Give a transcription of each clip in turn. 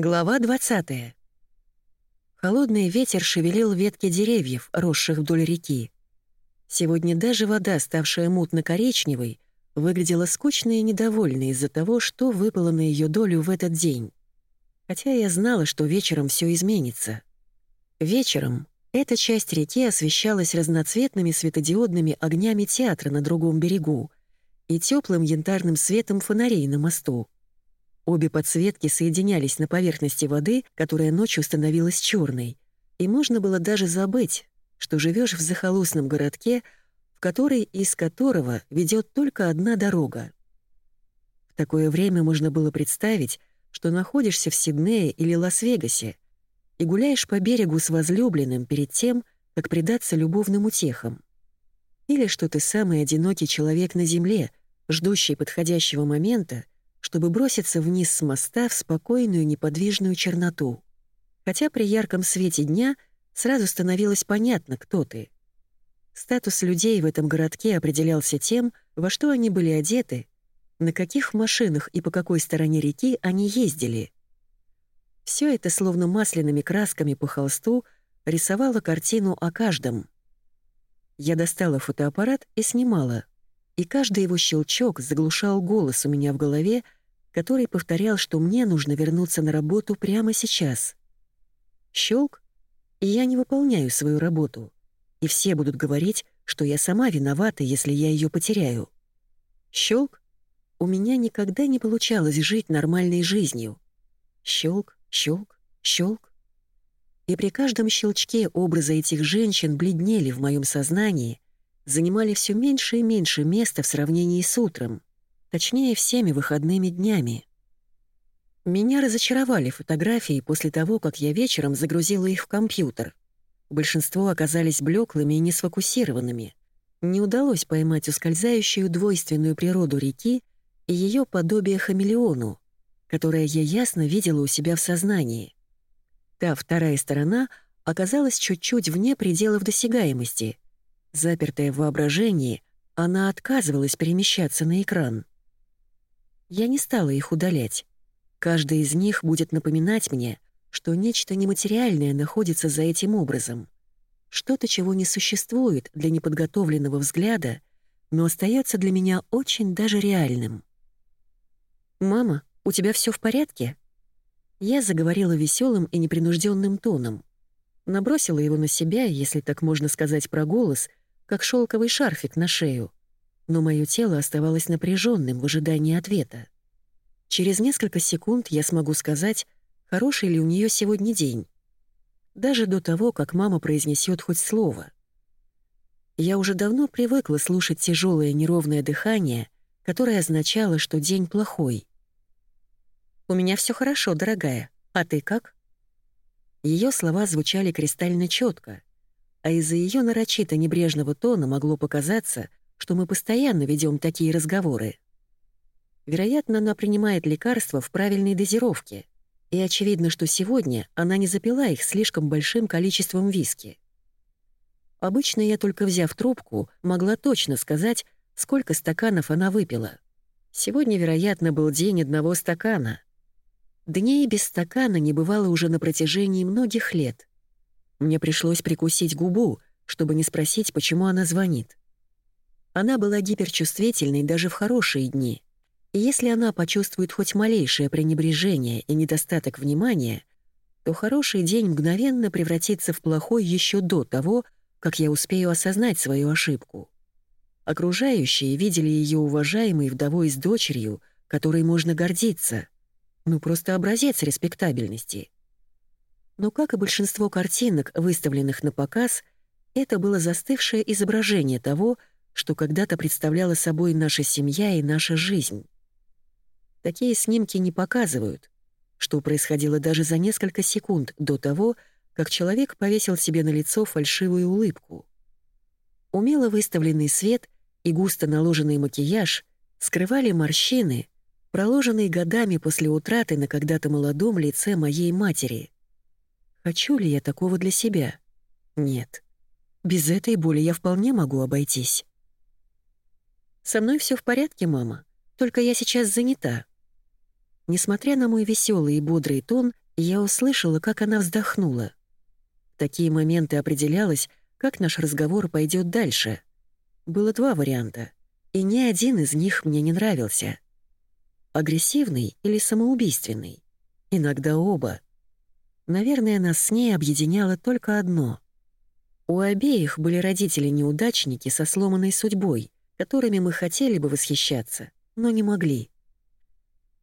Глава 20. Холодный ветер шевелил ветки деревьев, росших вдоль реки. Сегодня даже вода, ставшая мутно-коричневой, выглядела скучной и недовольной из-за того, что выпало на ее долю в этот день. Хотя я знала, что вечером все изменится. Вечером эта часть реки освещалась разноцветными светодиодными огнями театра на другом берегу и теплым янтарным светом фонарей на мосту. Обе подсветки соединялись на поверхности воды, которая ночью становилась черной, и можно было даже забыть, что живешь в захолустном городке, в который из которого ведет только одна дорога. В такое время можно было представить, что находишься в Сиднее или Лас-Вегасе и гуляешь по берегу с возлюбленным перед тем, как предаться любовным утехам. Или что ты самый одинокий человек на земле, ждущий подходящего момента, чтобы броситься вниз с моста в спокойную неподвижную черноту. Хотя при ярком свете дня сразу становилось понятно, кто ты. Статус людей в этом городке определялся тем, во что они были одеты, на каких машинах и по какой стороне реки они ездили. Все это словно масляными красками по холсту рисовало картину о каждом. Я достала фотоаппарат и снимала — и каждый его щелчок заглушал голос у меня в голове, который повторял, что мне нужно вернуться на работу прямо сейчас. Щелк, и я не выполняю свою работу, и все будут говорить, что я сама виновата, если я ее потеряю. Щелк, у меня никогда не получалось жить нормальной жизнью. Щелк, щелк, щелк. И при каждом щелчке образы этих женщин бледнели в моем сознании — занимали все меньше и меньше места в сравнении с утром, точнее, всеми выходными днями. Меня разочаровали фотографии после того, как я вечером загрузила их в компьютер. Большинство оказались блеклыми и несфокусированными. Не удалось поймать ускользающую двойственную природу реки и ее подобие хамелеону, которое я ясно видела у себя в сознании. Та вторая сторона оказалась чуть-чуть вне пределов досягаемости — Запертая в воображении, она отказывалась перемещаться на экран. Я не стала их удалять. Каждый из них будет напоминать мне, что нечто нематериальное находится за этим образом. Что-то, чего не существует для неподготовленного взгляда, но остается для меня очень даже реальным. «Мама, у тебя все в порядке?» Я заговорила веселым и непринужденным тоном. Набросила его на себя, если так можно сказать про голос, как шелковый шарфик на шею, но мое тело оставалось напряженным в ожидании ответа. Через несколько секунд я смогу сказать, хороший ли у нее сегодня день. Даже до того, как мама произнесет хоть слово. Я уже давно привыкла слушать тяжелое неровное дыхание, которое означало, что день плохой. «У меня все хорошо, дорогая. А ты как?» Ее слова звучали кристально четко, а из-за ее нарочито небрежного тона могло показаться, что мы постоянно ведем такие разговоры. Вероятно, она принимает лекарства в правильной дозировке, и очевидно, что сегодня она не запила их слишком большим количеством виски. Обычно я, только взяв трубку, могла точно сказать, сколько стаканов она выпила. Сегодня, вероятно, был день одного стакана. Дней без стакана не бывало уже на протяжении многих лет. Мне пришлось прикусить губу, чтобы не спросить, почему она звонит. Она была гиперчувствительной даже в хорошие дни. И если она почувствует хоть малейшее пренебрежение и недостаток внимания, то хороший день мгновенно превратится в плохой еще до того, как я успею осознать свою ошибку. Окружающие видели ее уважаемой вдовой с дочерью, которой можно гордиться. Ну, просто образец респектабельности. Но, как и большинство картинок, выставленных на показ, это было застывшее изображение того, что когда-то представляла собой наша семья и наша жизнь. Такие снимки не показывают, что происходило даже за несколько секунд до того, как человек повесил себе на лицо фальшивую улыбку. Умело выставленный свет и густо наложенный макияж скрывали морщины, проложенные годами после утраты на когда-то молодом лице моей матери — Хочу ли я такого для себя? Нет. Без этой боли я вполне могу обойтись. Со мной все в порядке, мама, только я сейчас занята. Несмотря на мой веселый и бодрый тон, Я услышала, как она вздохнула. В такие моменты определялось, как наш разговор пойдет дальше. Было два варианта, и ни один из них мне не нравился. Агрессивный или самоубийственный. Иногда оба. Наверное, нас с ней объединяло только одно. У обеих были родители-неудачники со сломанной судьбой, которыми мы хотели бы восхищаться, но не могли.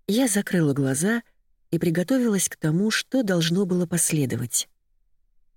Я закрыла глаза и приготовилась к тому, что должно было последовать.